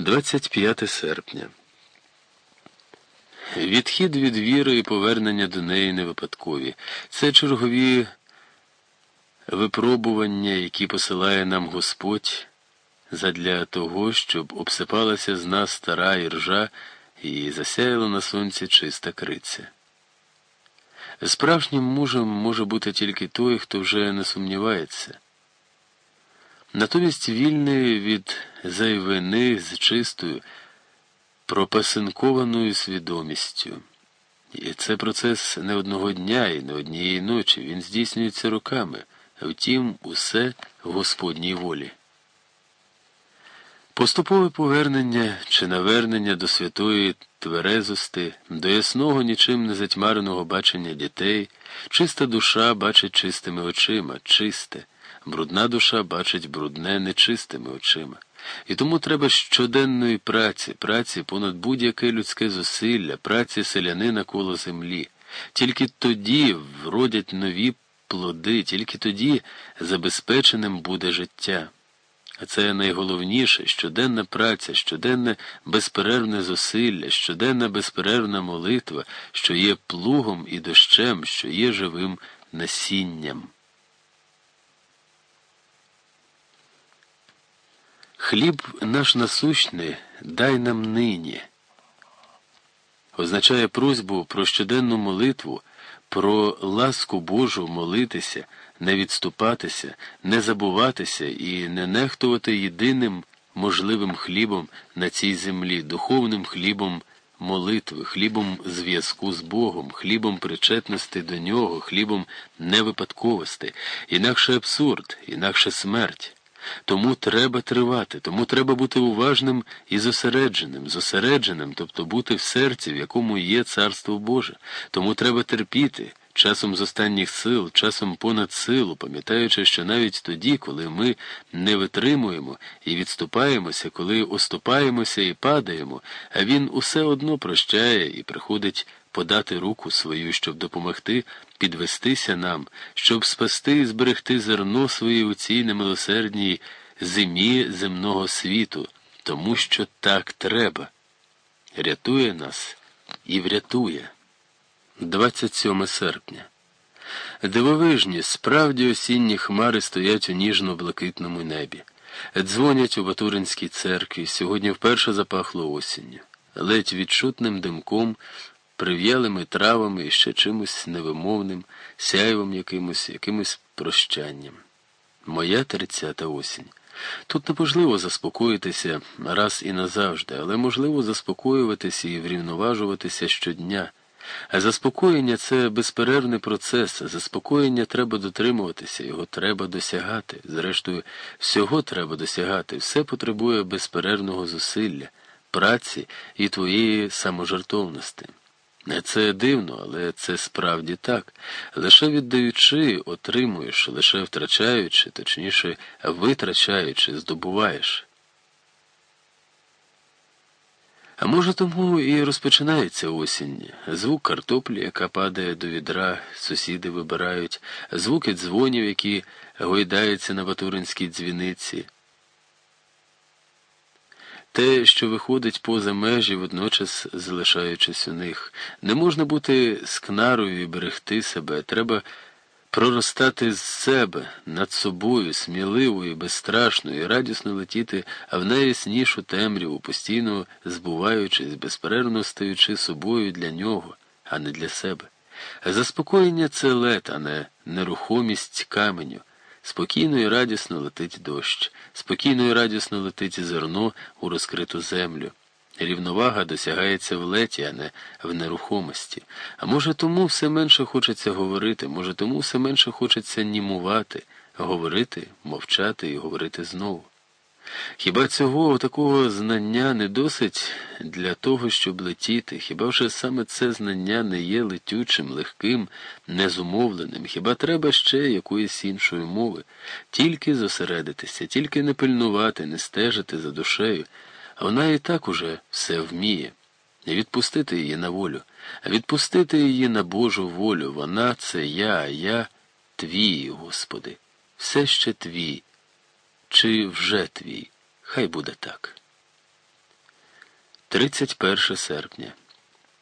25 серпня. Відхід від віри і повернення до неї не випадкові. Це чергові випробування, які посилає нам Господь задля того, щоб обсипалася з нас стара іржа і засяяла на сонці чиста криця. Справжнім мужем може бути тільки той, хто вже не сумнівається. Натомість вільний від зайвини з чистою, пропасинкованою свідомістю. І це процес не одного дня і не однієї ночі, він здійснюється роками, втім, усе в Господній волі. Поступове повернення чи навернення до святої тверезости, до ясного нічим не затьмареного бачення дітей, чиста душа бачить чистими очима, чисте, брудна душа бачить брудне нечистими очима. І тому треба щоденної праці, праці понад будь-яке людське зусилля, праці селянина коло землі. Тільки тоді вродять нові плоди, тільки тоді забезпеченим буде життя. А це найголовніше щоденна праця, щоденне безперервне зусилля, щоденна безперервна молитва, що є плугом і дощем, що є живим насінням. Хліб наш насущний дай нам нині. Означає просьбу про щоденну молитву, про ласку Божу молитися, не відступатися, не забуватися і не нехтувати єдиним можливим хлібом на цій землі, духовним хлібом молитви, хлібом зв'язку з Богом, хлібом причетності до нього, хлібом невипадковості, інакше абсурд, інакше смерть. Тому треба тривати, тому треба бути уважним і зосередженим, зосередженим, тобто бути в серці, в якому є Царство Боже. Тому треба терпіти, часом з останніх сил, часом понад силу, пам'ятаючи, що навіть тоді, коли ми не витримуємо і відступаємося, коли оступаємося і падаємо, а він усе одно прощає і приходить подати руку свою, щоб допомогти підвестися нам, щоб спасти і зберегти зерно своєї у цій немилосердній зимі земного світу, тому що так треба. Рятує нас і врятує. 27 серпня. Дивовижні, справді осінні хмари стоять у ніжно-блакитному небі. Дзвонять у Батуринській церкві, сьогодні вперше запахло осінню. Ледь відчутним димком прив'ялими травами і ще чимось невимовним, сяйвом якимось, якимось прощанням. Моя тридцята осінь. Тут неможливо заспокоїтися раз і назавжди, але можливо заспокоюватися і врівноважуватися щодня. А заспокоєння це безперервний процес, заспокоєння треба дотримуватися, його треба досягати. Зрештою, всього треба досягати, все потребує безперервного зусилля, праці і твоєї саможертовності. Це дивно, але це справді так. Лише віддаючи, отримуєш, лише втрачаючи, точніше, витрачаючи, здобуваєш. А може, тому і розпочинається осінь. Звук картоплі, яка падає до відра, сусіди вибирають, звуки дзвонів, які гойдаються на батуринській дзвіниці. Те, що виходить поза межі, водночас залишаючись у них, не можна бути скнарою і берегти себе, треба проростати з себе над собою, сміливою, безстрашною, радісно летіти, в найяснішу темряву, постійно збуваючись, безперервно стаючи собою для нього, а не для себе. Заспокоєння це лед, а не нерухомість каменю. Спокійно і радісно летить дощ, спокійно і радісно летить зерно у розкриту землю. Рівновага досягається в леті, а не в нерухомості. А може, тому все менше хочеться говорити, може, тому все менше хочеться німувати, говорити, мовчати і говорити знову. Хіба цього такого знання не досить для того, щоб летіти? Хіба вже саме це знання не є летючим, легким, незумовленим? Хіба треба ще якоїсь іншої мови? Тільки зосередитися, тільки не пильнувати, не стежити за душею, вона і так уже все вміє. Відпустити її на волю, відпустити її на Божу волю. Вона це я, я твій, Господи, все ще твій чи вже твій? Хай буде так. 31 серпня.